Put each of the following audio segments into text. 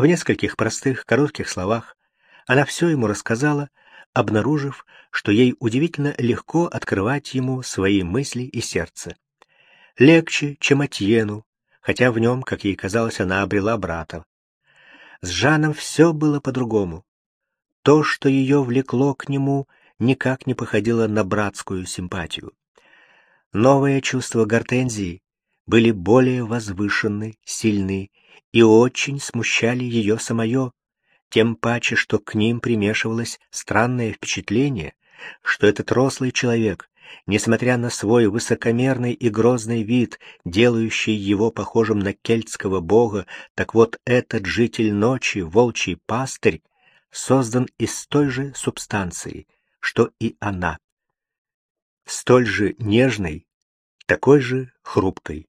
В нескольких простых, коротких словах она все ему рассказала, обнаружив, что ей удивительно легко открывать ему свои мысли и сердце. Легче, чем Атьену, хотя в нем, как ей казалось, она обрела брата. С Жаном все было по-другому. То, что ее влекло к нему, никак не походило на братскую симпатию. Новые чувства Гортензии были более возвышенны, сильны и очень смущали ее самое, тем паче, что к ним примешивалось странное впечатление, что этот рослый человек, несмотря на свой высокомерный и грозный вид, делающий его похожим на кельтского бога, так вот этот житель ночи, волчий пастырь, создан из той же субстанции, что и она, столь же нежной, такой же хрупкой.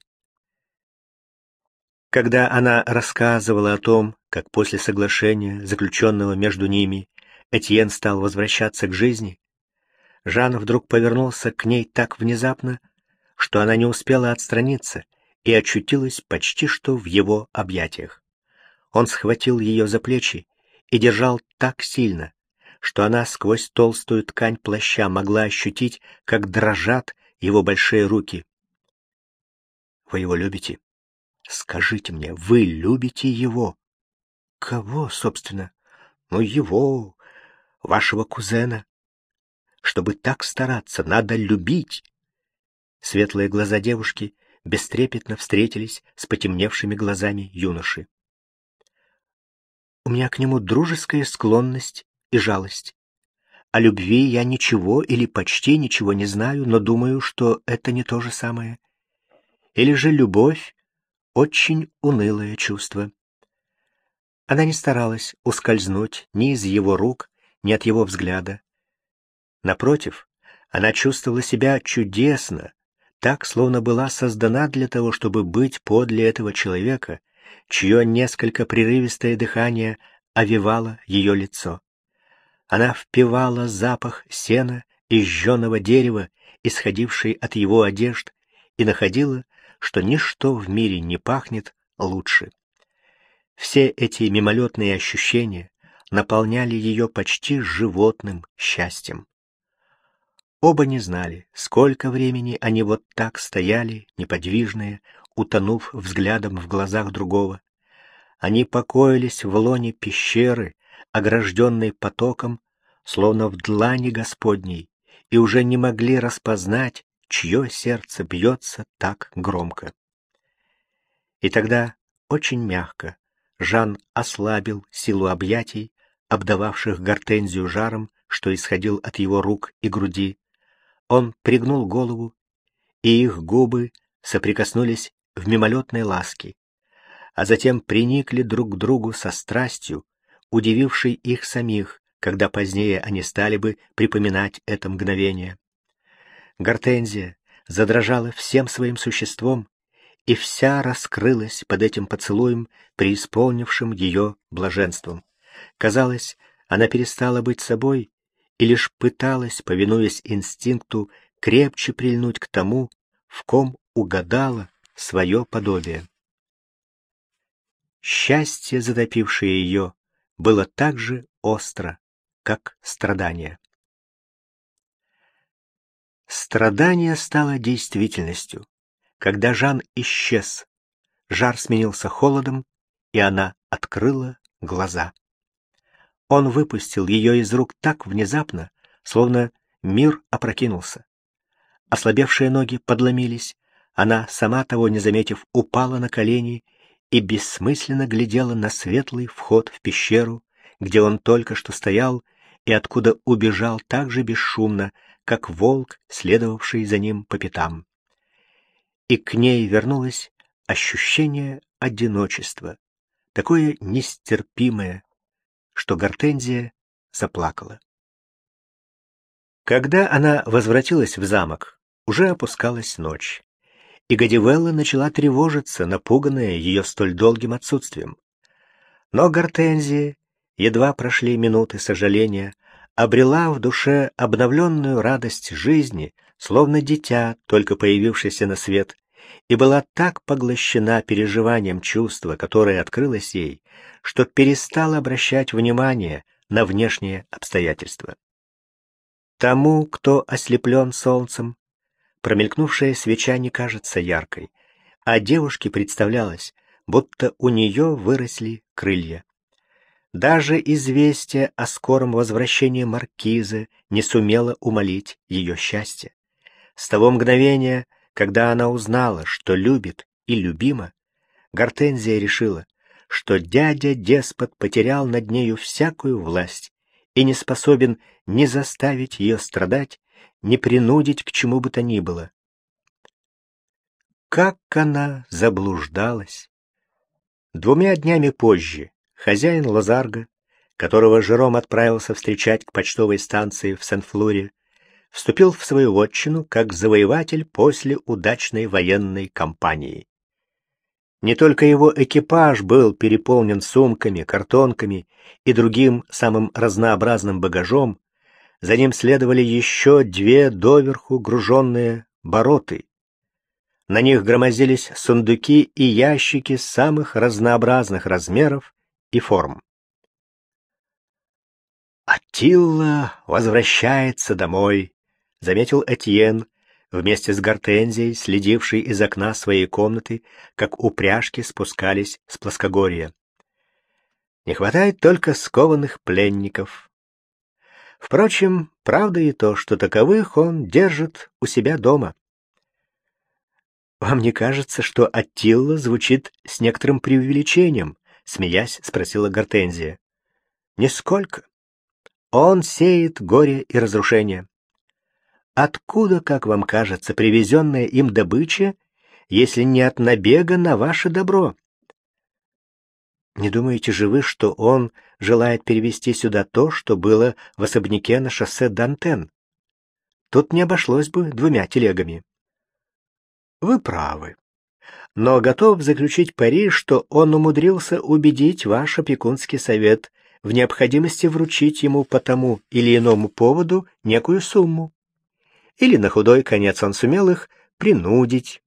Когда она рассказывала о том, как после соглашения, заключенного между ними, Этьен стал возвращаться к жизни, Жан вдруг повернулся к ней так внезапно, что она не успела отстраниться и очутилась почти что в его объятиях. Он схватил ее за плечи и держал так сильно, что она сквозь толстую ткань плаща могла ощутить, как дрожат его большие руки. «Вы его любите?» Скажите мне, вы любите его? Кого, собственно? Ну, его, вашего кузена. Чтобы так стараться, надо любить. Светлые глаза девушки бестрепетно встретились с потемневшими глазами юноши. У меня к нему дружеская склонность и жалость. О любви я ничего или почти ничего не знаю, но думаю, что это не то же самое. Или же любовь очень унылое чувство. Она не старалась ускользнуть ни из его рук, ни от его взгляда. Напротив, она чувствовала себя чудесно, так, словно была создана для того, чтобы быть подле этого человека, чье несколько прерывистое дыхание овивало ее лицо. Она впивала запах сена и жженого дерева, исходивший от его одежд, и находила, что ничто в мире не пахнет лучше. Все эти мимолетные ощущения наполняли ее почти животным счастьем. Оба не знали, сколько времени они вот так стояли, неподвижные, утонув взглядом в глазах другого. Они покоились в лоне пещеры, огражденной потоком, словно в длани Господней, и уже не могли распознать, чье сердце бьется так громко. И тогда, очень мягко, Жан ослабил силу объятий, обдававших гортензию жаром, что исходил от его рук и груди. Он пригнул голову, и их губы соприкоснулись в мимолетной ласке, а затем приникли друг к другу со страстью, удивившей их самих, когда позднее они стали бы припоминать это мгновение. Гортензия задрожала всем своим существом и вся раскрылась под этим поцелуем, преисполнившим ее блаженством. Казалось, она перестала быть собой и лишь пыталась, повинуясь инстинкту, крепче прильнуть к тому, в ком угадала свое подобие. Счастье, затопившее ее, было так же остро, как страдание. Страдание стало действительностью. Когда Жан исчез, жар сменился холодом, и она открыла глаза. Он выпустил ее из рук так внезапно, словно мир опрокинулся. Ослабевшие ноги подломились, она, сама того не заметив, упала на колени и бессмысленно глядела на светлый вход в пещеру, где он только что стоял и откуда убежал так же бесшумно, как волк, следовавший за ним по пятам. И к ней вернулось ощущение одиночества, такое нестерпимое, что Гортензия заплакала. Когда она возвратилась в замок, уже опускалась ночь, и Гадивелла начала тревожиться, напуганная ее столь долгим отсутствием. Но Гортензия, едва прошли минуты сожаления, обрела в душе обновленную радость жизни, словно дитя, только появившееся на свет, и была так поглощена переживанием чувства, которое открылось ей, что перестала обращать внимание на внешние обстоятельства. Тому, кто ослеплен солнцем, промелькнувшая свеча не кажется яркой, а девушке представлялось, будто у нее выросли крылья. Даже известие о скором возвращении маркиза не сумело умолить ее счастье. С того мгновения, когда она узнала, что любит и любима, Гортензия решила, что дядя-деспот потерял над нею всякую власть и не способен ни заставить ее страдать, ни принудить к чему бы то ни было. Как она заблуждалась! Двумя днями позже хозяин Лазарга, которого Жером отправился встречать к почтовой станции в Сен-Флуре, вступил в свою вотчину как завоеватель после удачной военной кампании. Не только его экипаж был переполнен сумками, картонками и другим самым разнообразным багажом, за ним следовали еще две доверху груженные бороты. На них громозились сундуки и ящики самых разнообразных размеров и форм. «Аттилла возвращается домой», — заметил Этьен, вместе с Гортензией, следившей из окна своей комнаты, как упряжки спускались с плоскогорья. Не хватает только скованных пленников. Впрочем, правда и то, что таковых он держит у себя дома. «Вам не кажется, что Аттилла звучит с некоторым преувеличением?» — смеясь спросила Гортензия. «Нисколько. Он сеет горе и разрушение. Откуда, как вам кажется, привезенная им добыча, если не от набега на ваше добро? Не думаете же вы, что он желает перевести сюда то, что было в особняке на шоссе Дантен? Тут не обошлось бы двумя телегами. Вы правы. Но готов заключить пари, что он умудрился убедить ваш опекунский совет в необходимости вручить ему по тому или иному поводу некую сумму или на худой конец он сумел их принудить.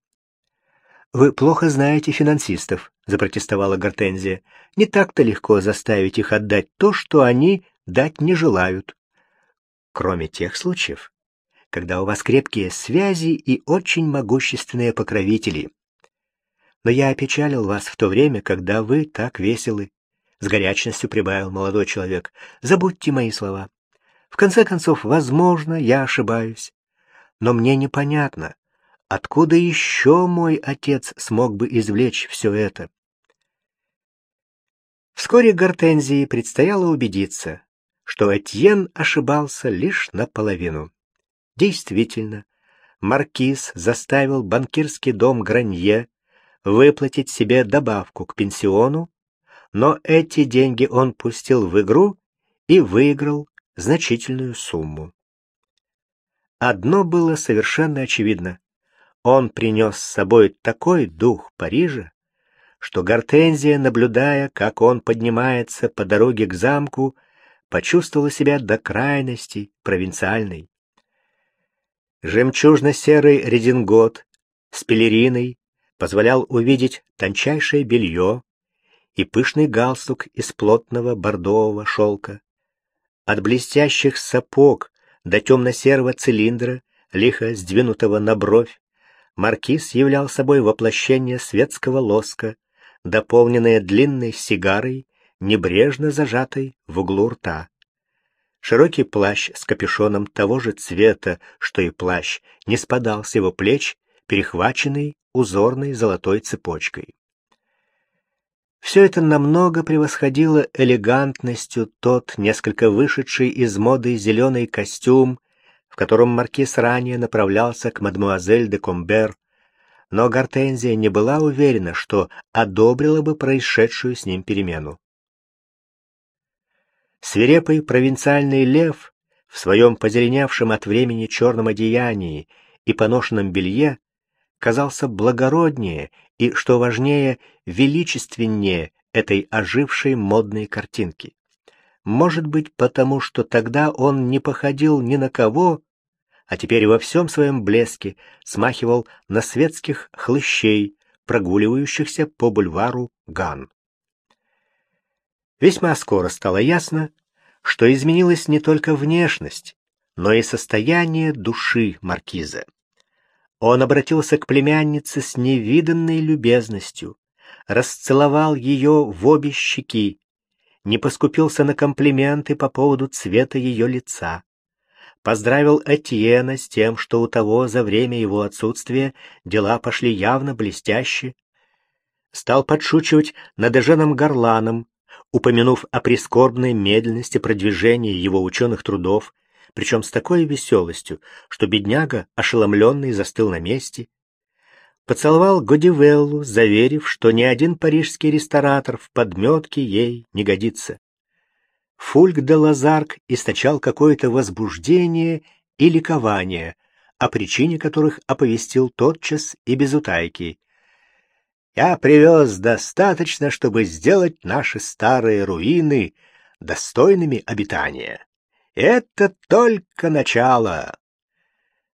«Вы плохо знаете финансистов», — запротестовала Гортензия. «Не так-то легко заставить их отдать то, что они дать не желают. Кроме тех случаев, когда у вас крепкие связи и очень могущественные покровители. Но я опечалил вас в то время, когда вы так веселы. С горячностью прибавил молодой человек. Забудьте мои слова. В конце концов, возможно, я ошибаюсь но мне непонятно, откуда еще мой отец смог бы извлечь все это. Вскоре Гортензии предстояло убедиться, что Этьен ошибался лишь наполовину. Действительно, маркиз заставил банкирский дом Гранье выплатить себе добавку к пенсиону, но эти деньги он пустил в игру и выиграл значительную сумму. Одно было совершенно очевидно. Он принес с собой такой дух Парижа, что Гортензия, наблюдая, как он поднимается по дороге к замку, почувствовала себя до крайности провинциальной. Жемчужно-серый редингот с пелериной позволял увидеть тончайшее белье и пышный галстук из плотного бордового шелка. От блестящих сапог до темно-серого цилиндра, лихо сдвинутого на бровь, маркиз являл собой воплощение светского лоска, дополненное длинной сигарой, небрежно зажатой в углу рта. Широкий плащ с капюшоном того же цвета, что и плащ, не спадал с его плеч, перехваченный узорной золотой цепочкой. Все это намного превосходило элегантностью тот, несколько вышедший из моды зеленый костюм, в котором маркиз ранее направлялся к мадмуазель де Комбер, но Гортензия не была уверена, что одобрила бы происшедшую с ним перемену. Свирепый провинциальный лев в своем позеленевшем от времени черном одеянии и поношенном белье казался благороднее и, что важнее, величественнее этой ожившей модной картинки. Может быть, потому что тогда он не походил ни на кого, а теперь во всем своем блеске смахивал на светских хлыщей, прогуливающихся по бульвару Ган. Весьма скоро стало ясно, что изменилась не только внешность, но и состояние души маркиза. Он обратился к племяннице с невиданной любезностью, расцеловал ее в обе щеки, не поскупился на комплименты по поводу цвета ее лица, поздравил Этьена с тем, что у того за время его отсутствия дела пошли явно блестяще, стал подшучивать над Эженом Горланом, упомянув о прискорбной медленности продвижения его ученых трудов причем с такой веселостью, что бедняга, ошеломленный, застыл на месте. Поцеловал Годивеллу, заверив, что ни один парижский ресторатор в подметке ей не годится. Фульк де Лазарк источал какое-то возбуждение и ликование, о причине которых оповестил тотчас и без утайки. «Я привез достаточно, чтобы сделать наши старые руины достойными обитания. Это только начало.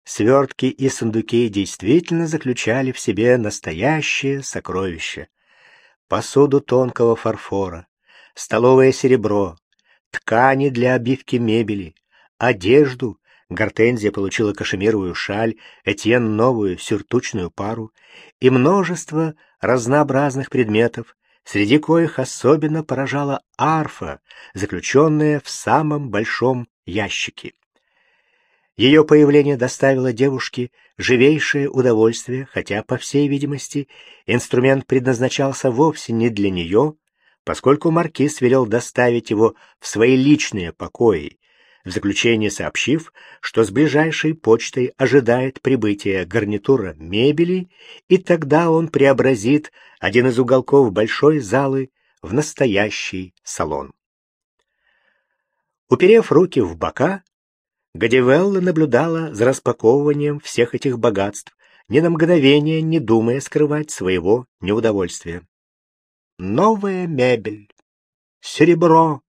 Свертки и сундуки действительно заключали в себе настоящее сокровище. Посуду тонкого фарфора, столовое серебро, ткани для обивки мебели, одежду, Гортензия получила кашемировую шаль, Этьен новую сюртучную пару и множество разнообразных предметов, среди коих особенно поражала арфа, заключенная в самом большом ящике. Ее появление доставило девушке живейшее удовольствие, хотя, по всей видимости, инструмент предназначался вовсе не для нее, поскольку маркиз велел доставить его в свои личные покои, в заключение сообщив, что с ближайшей почтой ожидает прибытия гарнитура мебели, и тогда он преобразит один из уголков большой залы в настоящий салон. Уперев руки в бока, Гадивелла наблюдала за распаковыванием всех этих богатств, ни на мгновение не думая скрывать своего неудовольствия. Новая мебель, серебро,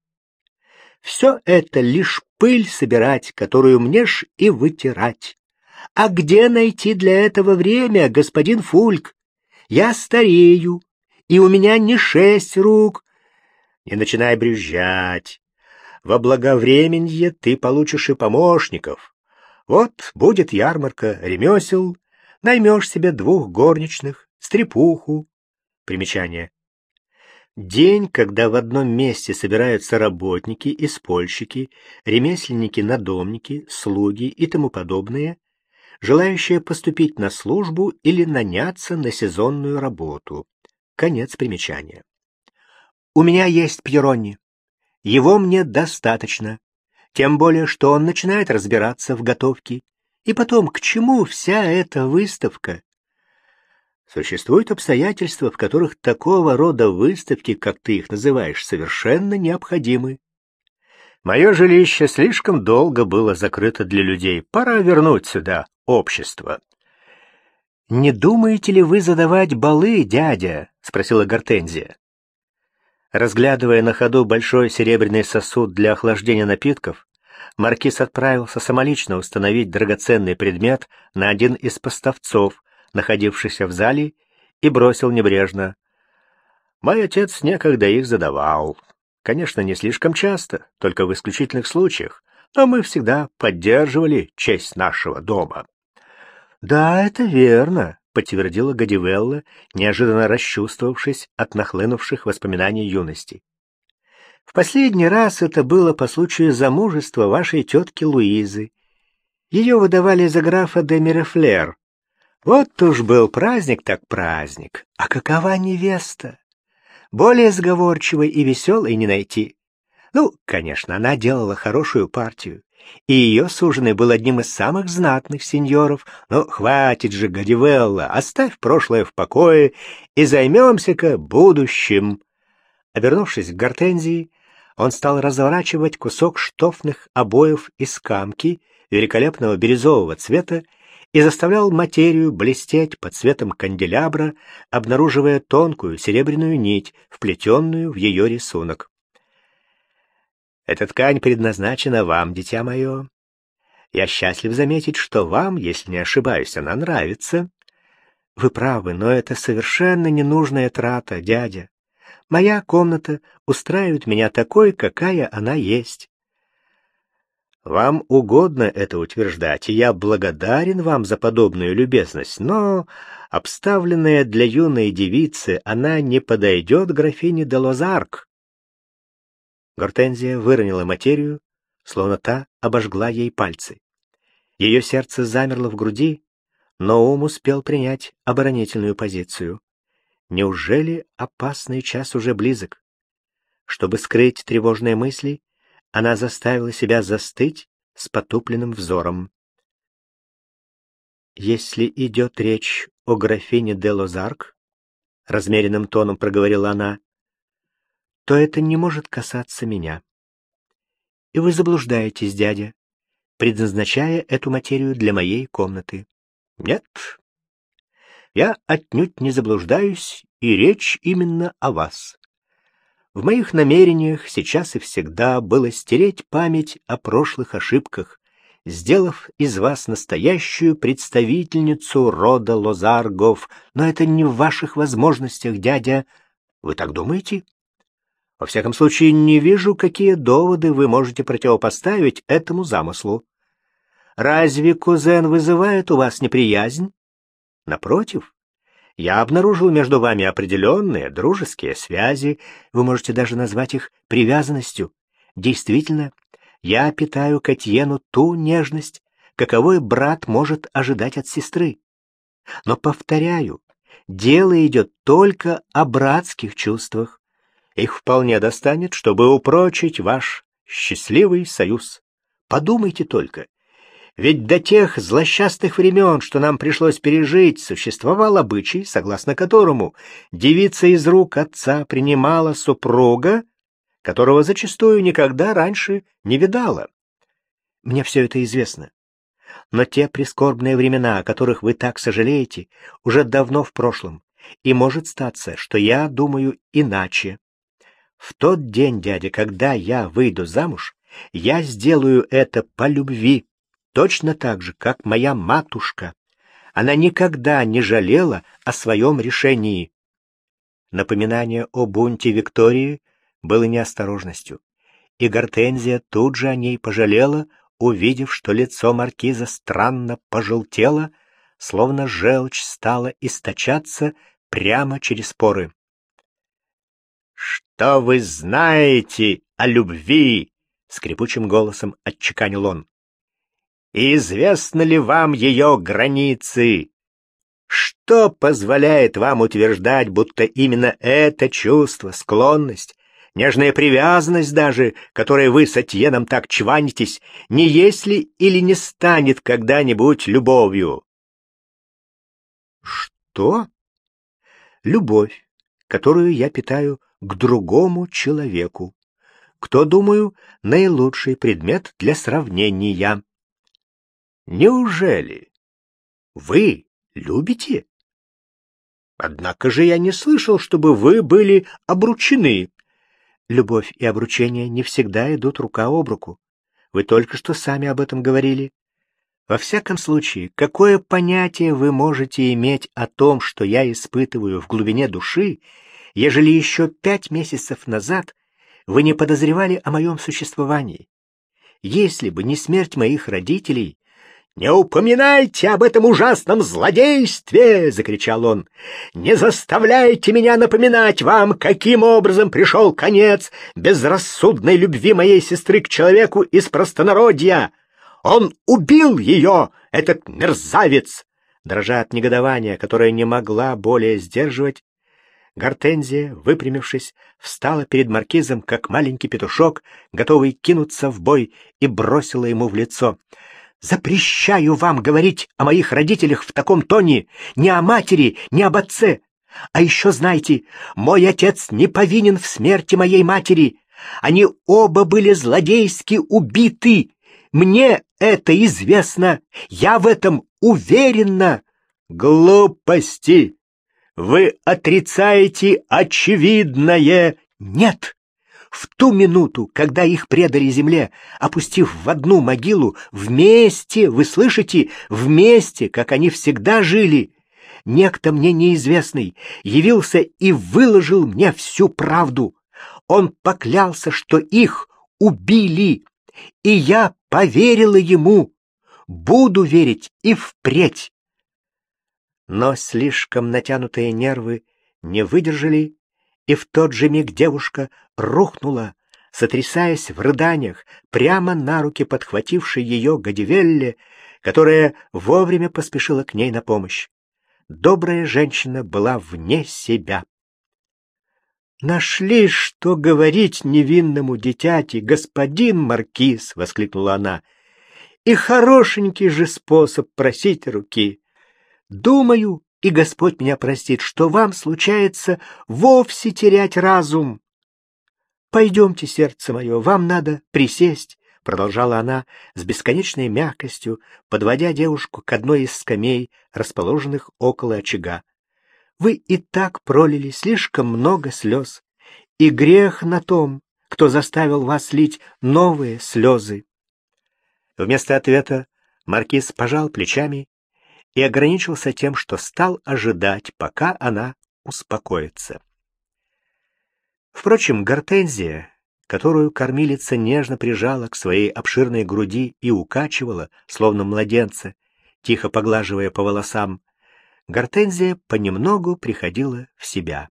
все это лишь пыль собирать, которую мне ж и вытирать. А где найти для этого время, господин Фульк? Я старею, и у меня не шесть рук. Не начинай брюзжать. Во благовременье ты получишь и помощников. Вот будет ярмарка ремесел, наймешь себе двух горничных, стрепуху. Примечание. День, когда в одном месте собираются работники, испольщики, ремесленники-надомники, слуги и тому подобное, желающие поступить на службу или наняться на сезонную работу. Конец примечания. У меня есть Пьерони. Его мне достаточно. Тем более, что он начинает разбираться в готовке. И потом, к чему вся эта выставка? Существуют обстоятельства, в которых такого рода выставки, как ты их называешь, совершенно необходимы. Мое жилище слишком долго было закрыто для людей. Пора вернуть сюда общество. «Не думаете ли вы задавать балы, дядя?» — спросила Гортензия. Разглядывая на ходу большой серебряный сосуд для охлаждения напитков, маркиз отправился самолично установить драгоценный предмет на один из поставцов, находившийся в зале, и бросил небрежно. «Мой отец некогда их задавал. Конечно, не слишком часто, только в исключительных случаях, но мы всегда поддерживали честь нашего дома». «Да, это верно», — подтвердила Гадивелла, неожиданно расчувствовавшись от нахлынувших воспоминаний юности. «В последний раз это было по случаю замужества вашей тетки Луизы. Ее выдавали за графа де Мирефлер, вот уж был праздник так праздник. А какова невеста? Более сговорчивой и веселой не найти. Ну, конечно, она делала хорошую партию, и ее суженый был одним из самых знатных сеньоров. Но хватит же, Гадивелла, оставь прошлое в покое и займемся-ка будущим. Обернувшись к Гортензии, он стал разворачивать кусок штофных обоев из камки великолепного бирюзового цвета и заставлял материю блестеть под светом канделябра, обнаруживая тонкую серебряную нить, вплетенную в ее рисунок. «Эта ткань предназначена вам, дитя мое. Я счастлив заметить, что вам, если не ошибаюсь, она нравится. Вы правы, но это совершенно ненужная трата, дядя. Моя комната устраивает меня такой, какая она есть. Вам угодно это утверждать, и я благодарен вам за подобную любезность, но, обставленная для юной девицы, она не подойдет графине де Лозарк. Гортензия выронила материю, словно та обожгла ей пальцы. Ее сердце замерло в груди, но ум успел принять оборонительную позицию. Неужели опасный час уже близок? Чтобы скрыть тревожные мысли, она заставила себя застыть с потупленным взором. «Если идет речь о графине де Лозарк, — размеренным тоном проговорила она, — то это не может касаться меня. И вы заблуждаетесь, дядя, предназначая эту материю для моей комнаты. Нет, я отнюдь не заблуждаюсь, и речь именно о вас. В моих намерениях сейчас и всегда было стереть память о прошлых ошибках, сделав из вас настоящую представительницу рода Лозаргов, но это не в ваших возможностях, дядя. Вы так думаете? Во всяком случае, не вижу, какие доводы вы можете противопоставить этому замыслу. Разве кузен вызывает у вас неприязнь? Напротив, я обнаружил между вами определенные дружеские связи, вы можете даже назвать их привязанностью. Действительно, я питаю к Этьену ту нежность, каковой брат может ожидать от сестры. Но, повторяю, дело идет только о братских чувствах. Их вполне достанет, чтобы упрочить ваш счастливый союз. Подумайте только, ведь до тех злосчастных времен, что нам пришлось пережить, существовал обычай, согласно которому девица из рук отца принимала супруга, которого зачастую никогда раньше не видала. Мне все это известно. Но те прискорбные времена, о которых вы так сожалеете, уже давно в прошлом, и может статься, что я думаю иначе. В тот день, дядя, когда я выйду замуж, я сделаю это по любви, точно так же, как моя матушка. Она никогда не жалела о своем решении. Напоминание о бунте Виктории было неосторожностью, и Гортензия тут же о ней пожалела, увидев, что лицо маркиза странно пожелтело, словно желчь стала источаться прямо через поры. «Что вы знаете о любви?» — скрипучим голосом отчеканил он. И известны ли вам ее границы? Что позволяет вам утверждать, будто именно это чувство, склонность, нежная привязанность даже, которой вы с Атьеном так чванитесь, не есть ли или не станет когда-нибудь любовью? Что? Любовь, которую я питаю к другому человеку. Кто, думаю, наилучший предмет для сравнения. Неужели? Вы любите? Однако же я не слышал, чтобы вы были обручены. Любовь и обручение не всегда идут рука об руку. Вы только что сами об этом говорили. Во всяком случае, какое понятие вы можете иметь о том, что я испытываю в глубине души, ежели еще пять месяцев назад вы не подозревали о моем существовании? Если бы не смерть моих родителей, «Не упоминайте об этом ужасном злодействе!» — закричал он. «Не заставляйте меня напоминать вам, каким образом пришел конец безрассудной любви моей сестры к человеку из простонародья! Он убил ее, этот мерзавец!» Дрожа от негодования, которое не могла более сдерживать, Гортензия, выпрямившись, встала перед маркизом, как маленький петушок, готовый кинуться в бой, и бросила ему в лицо — Запрещаю вам говорить о моих родителях в таком тоне, ни о матери, ни об отце. А еще знайте, мой отец не повинен в смерти моей матери. Они оба были злодейски убиты. Мне это известно. Я в этом уверена. Глупости. Вы отрицаете очевидное. Нет. В ту минуту, когда их предали земле, опустив в одну могилу, вместе, вы слышите, вместе, как они всегда жили. Некто мне неизвестный явился и выложил мне всю правду. Он поклялся, что их убили, и я поверила ему. Буду верить и впредь. Но слишком натянутые нервы не выдержали и в тот же миг девушка рухнула, сотрясаясь в рыданиях, прямо на руки подхватившей ее Гадивелле, которая вовремя поспешила к ней на помощь. Добрая женщина была вне себя. «Нашли, что говорить невинному дитяти, господин Маркиз!» — воскликнула она. «И хорошенький же способ просить руки. Думаю, и Господь меня простит, что вам случается вовсе терять разум. Пойдемте, сердце мое, вам надо присесть, — продолжала она с бесконечной мягкостью, подводя девушку к одной из скамей, расположенных около очага. Вы и так пролили слишком много слез, и грех на том, кто заставил вас лить новые слезы. Вместо ответа маркиз пожал плечами и ограничился тем, что стал ожидать, пока она успокоится. Впрочем, гортензия, которую кормилица нежно прижала к своей обширной груди и укачивала, словно младенца, тихо поглаживая по волосам, гортензия понемногу приходила в себя.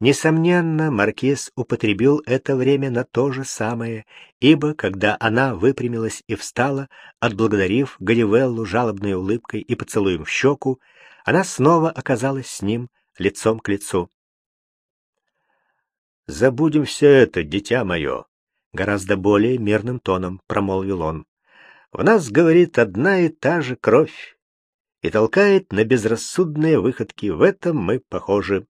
Несомненно, маркиз употребил это время на то же самое, ибо, когда она выпрямилась и встала, отблагодарив Ганивеллу жалобной улыбкой и поцелуем в щеку, она снова оказалась с ним лицом к лицу. «Забудем все это, дитя мое», — гораздо более мирным тоном промолвил он. «В нас, говорит, одна и та же кровь, и толкает на безрассудные выходки. В этом мы похожи.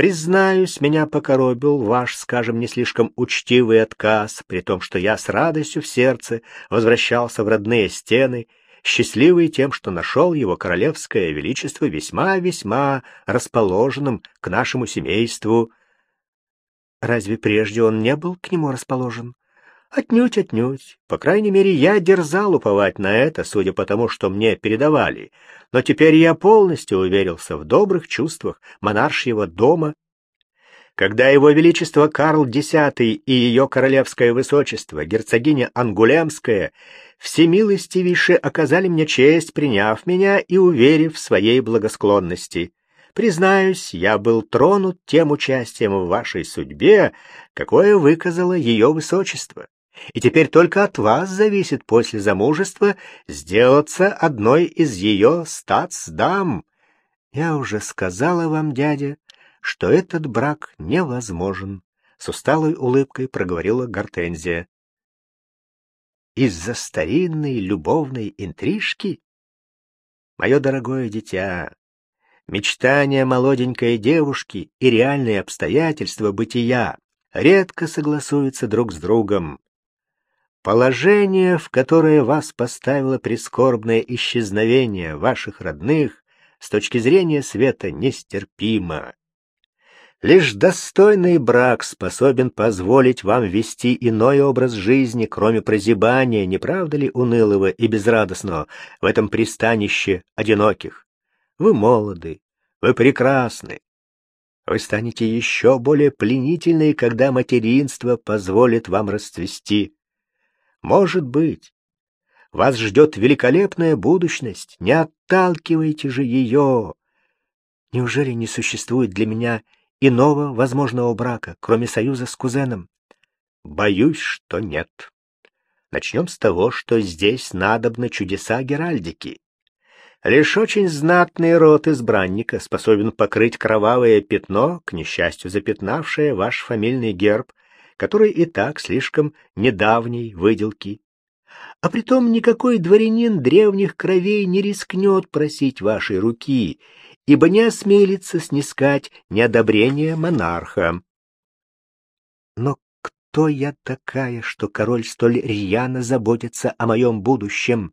Признаюсь, меня покоробил ваш, скажем, не слишком учтивый отказ, при том, что я с радостью в сердце возвращался в родные стены, счастливый тем, что нашел его королевское величество весьма-весьма расположенным к нашему семейству. Разве прежде он не был к нему расположен? Отнюдь, отнюдь. По крайней мере, я дерзал уповать на это, судя по тому, что мне передавали но теперь я полностью уверился в добрых чувствах монаршьего дома. Когда его величество Карл X и ее королевское высочество, герцогиня Ангулемская, всемилостивейше оказали мне честь, приняв меня и уверив в своей благосклонности. Признаюсь, я был тронут тем участием в вашей судьбе, какое выказало ее высочество и теперь только от вас зависит после замужества сделаться одной из ее статсдам. Я уже сказала вам, дядя, что этот брак невозможен, — с усталой улыбкой проговорила Гортензия. Из-за старинной любовной интрижки? Мое дорогое дитя, мечтания молоденькой девушки и реальные обстоятельства бытия редко согласуются друг с другом. Положение, в которое вас поставило прискорбное исчезновение ваших родных, с точки зрения света нестерпимо. Лишь достойный брак способен позволить вам вести иной образ жизни, кроме прозябания, не правда ли, унылого и безрадостного в этом пристанище одиноких. Вы молоды, вы прекрасны. Вы станете еще более пленительны, когда материнство позволит вам расцвести. Может быть. Вас ждет великолепная будущность. Не отталкивайте же ее. Неужели не существует для меня иного возможного брака, кроме союза с кузеном? Боюсь, что нет. Начнем с того, что здесь надобны чудеса Геральдики. Лишь очень знатный род избранника способен покрыть кровавое пятно, к несчастью запятнавшее ваш фамильный герб, который и так слишком недавней выделки. А притом никакой дворянин древних кровей не рискнет просить вашей руки, ибо не осмелится снискать неодобрение монарха. Но кто я такая, что король столь рьяно заботится о моем будущем?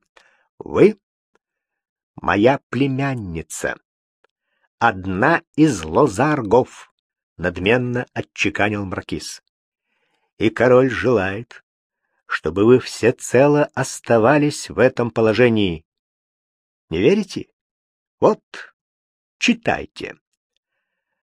Вы — моя племянница, одна из лозаргов, надменно отчеканил Маркиз. И король желает, чтобы вы всецело оставались в этом положении. Не верите? Вот, читайте.